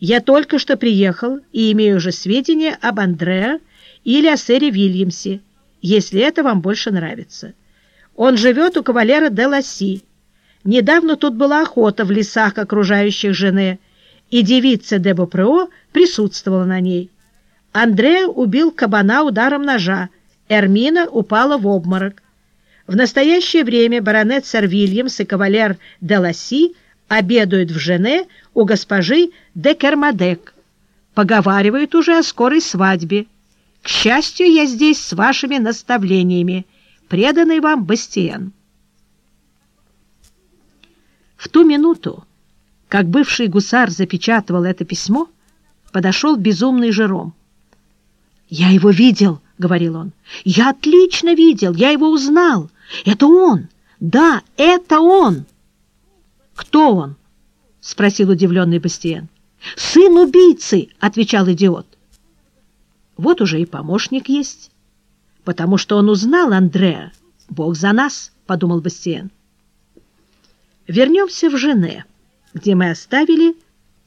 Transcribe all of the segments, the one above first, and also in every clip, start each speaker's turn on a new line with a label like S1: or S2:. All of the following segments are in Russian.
S1: Я только что приехал и имею уже сведения об Андреа или о сэре Вильямсе, если это вам больше нравится. Он живет у кавалера де Ласси. Недавно тут была охота в лесах, окружающих Жене, и девица де Бопрео присутствовала на ней. Андреа убил кабана ударом ножа, Эрмина упала в обморок. В настоящее время баронет сэр Вильямс и кавалер де Ласси обедают в Жене у госпожи де Кермадек. Поговаривают уже о скорой свадьбе. К счастью, я здесь с вашими наставлениями, преданный вам Бастиен. В ту минуту, как бывший гусар запечатывал это письмо, подошел безумный Жером. «Я его видел», — говорил он. «Я отлично видел, я его узнал. Это он! Да, это он!» «Кто он?» — спросил удивленный Бастиен. «Сын убийцы!» — отвечал идиот. Вот уже и помощник есть. Потому что он узнал Андреа. Бог за нас, — подумал Бастиен. Вернемся в Жене, где мы оставили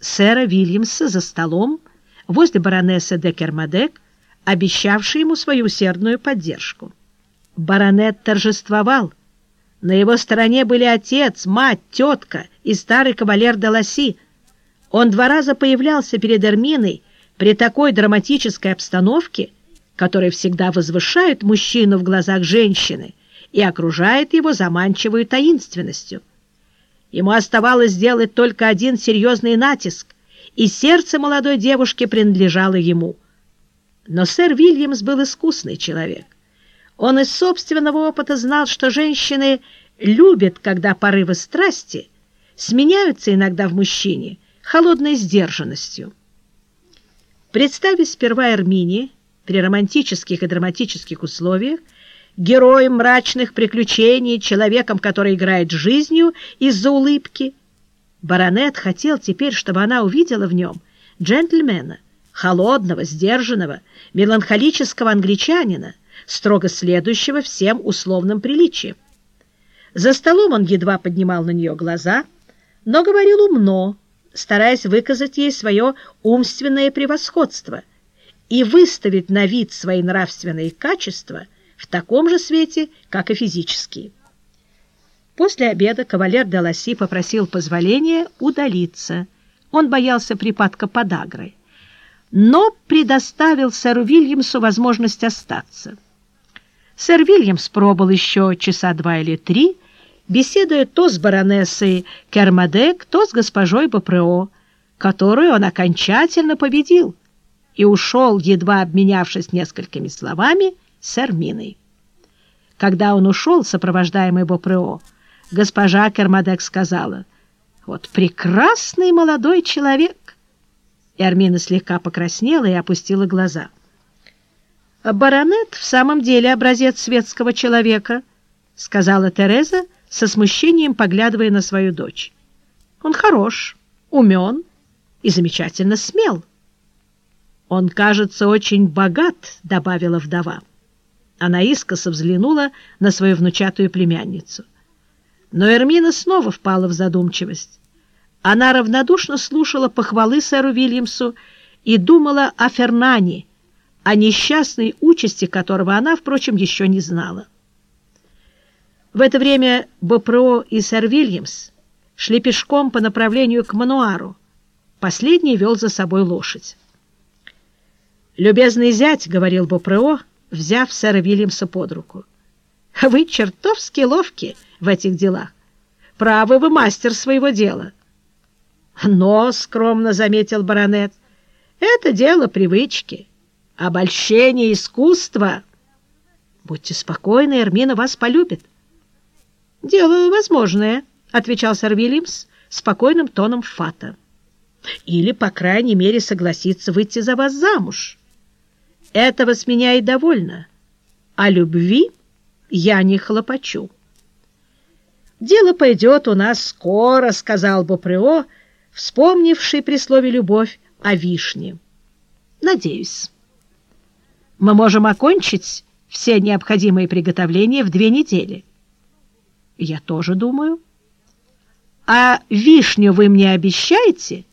S1: сэра Вильямса за столом возле баронессы де Кермадек, обещавшей ему свою усердную поддержку. Баронет торжествовал. На его стороне были отец, мать, тетка и старый кавалер Даласи. Он два раза появлялся перед Эрминой, при такой драматической обстановке, которая всегда возвышает мужчину в глазах женщины и окружает его заманчивой таинственностью. Ему оставалось сделать только один серьезный натиск, и сердце молодой девушки принадлежало ему. Но сэр Вильямс был искусный человек. Он из собственного опыта знал, что женщины любят, когда порывы страсти сменяются иногда в мужчине холодной сдержанностью. Представив сперва Эрмини при романтических и драматических условиях, героем мрачных приключений, человеком, который играет жизнью из-за улыбки, баронет хотел теперь, чтобы она увидела в нем джентльмена, холодного, сдержанного, меланхолического англичанина, строго следующего всем условным приличиям. За столом он едва поднимал на нее глаза, но говорил умно, стараясь выказать ей свое умственное превосходство и выставить на вид свои нравственные качества в таком же свете, как и физические. После обеда кавалер де Ласси попросил позволения удалиться. Он боялся припадка подагры, но предоставил сэру Вильямсу возможность остаться. Сэр Вильямс пробыл еще часа два или три, беседуя то с баронессой Кермадек, то с госпожой Бопрео, которую он окончательно победил, и ушел, едва обменявшись несколькими словами, с Эрминой. Когда он ушел, сопровождаемый Бопрео, госпожа Кермадек сказала, «Вот прекрасный молодой человек!» И Армина слегка покраснела и опустила глаза. «Баронет в самом деле образец светского человека», — сказала Тереза, — со смущением поглядывая на свою дочь. Он хорош, умен и замечательно смел. Он, кажется, очень богат, — добавила вдова. Она искоса взглянула на свою внучатую племянницу. Но Эрмина снова впала в задумчивость. Она равнодушно слушала похвалы сэру Вильямсу и думала о Фернане, о несчастной участи которого она, впрочем, еще не знала. В это время Бопро и сэр Вильямс шли пешком по направлению к Мануару. Последний вел за собой лошадь. «Любезный зять», — говорил Бопрео, взяв сэра Вильямса под руку, — «вы чертовски ловки в этих делах. Правы вы мастер своего дела». «Но», — скромно заметил баронет, — «это дело привычки, обольщение искусства». «Будьте спокойны, Эрмина вас полюбит. — Делаю возможное, — отвечал сэр Вильямс спокойным тоном фата. — Или, по крайней мере, согласиться выйти за вас замуж. Этого с меня и довольно. О любви я не хлопочу. — Дело пойдет у нас скоро, — сказал Бопрео, вспомнивший при слове «любовь» о вишне. — Надеюсь. Мы можем окончить все необходимые приготовления в две недели. — я тоже думаю. А вишню вы мне обещаете?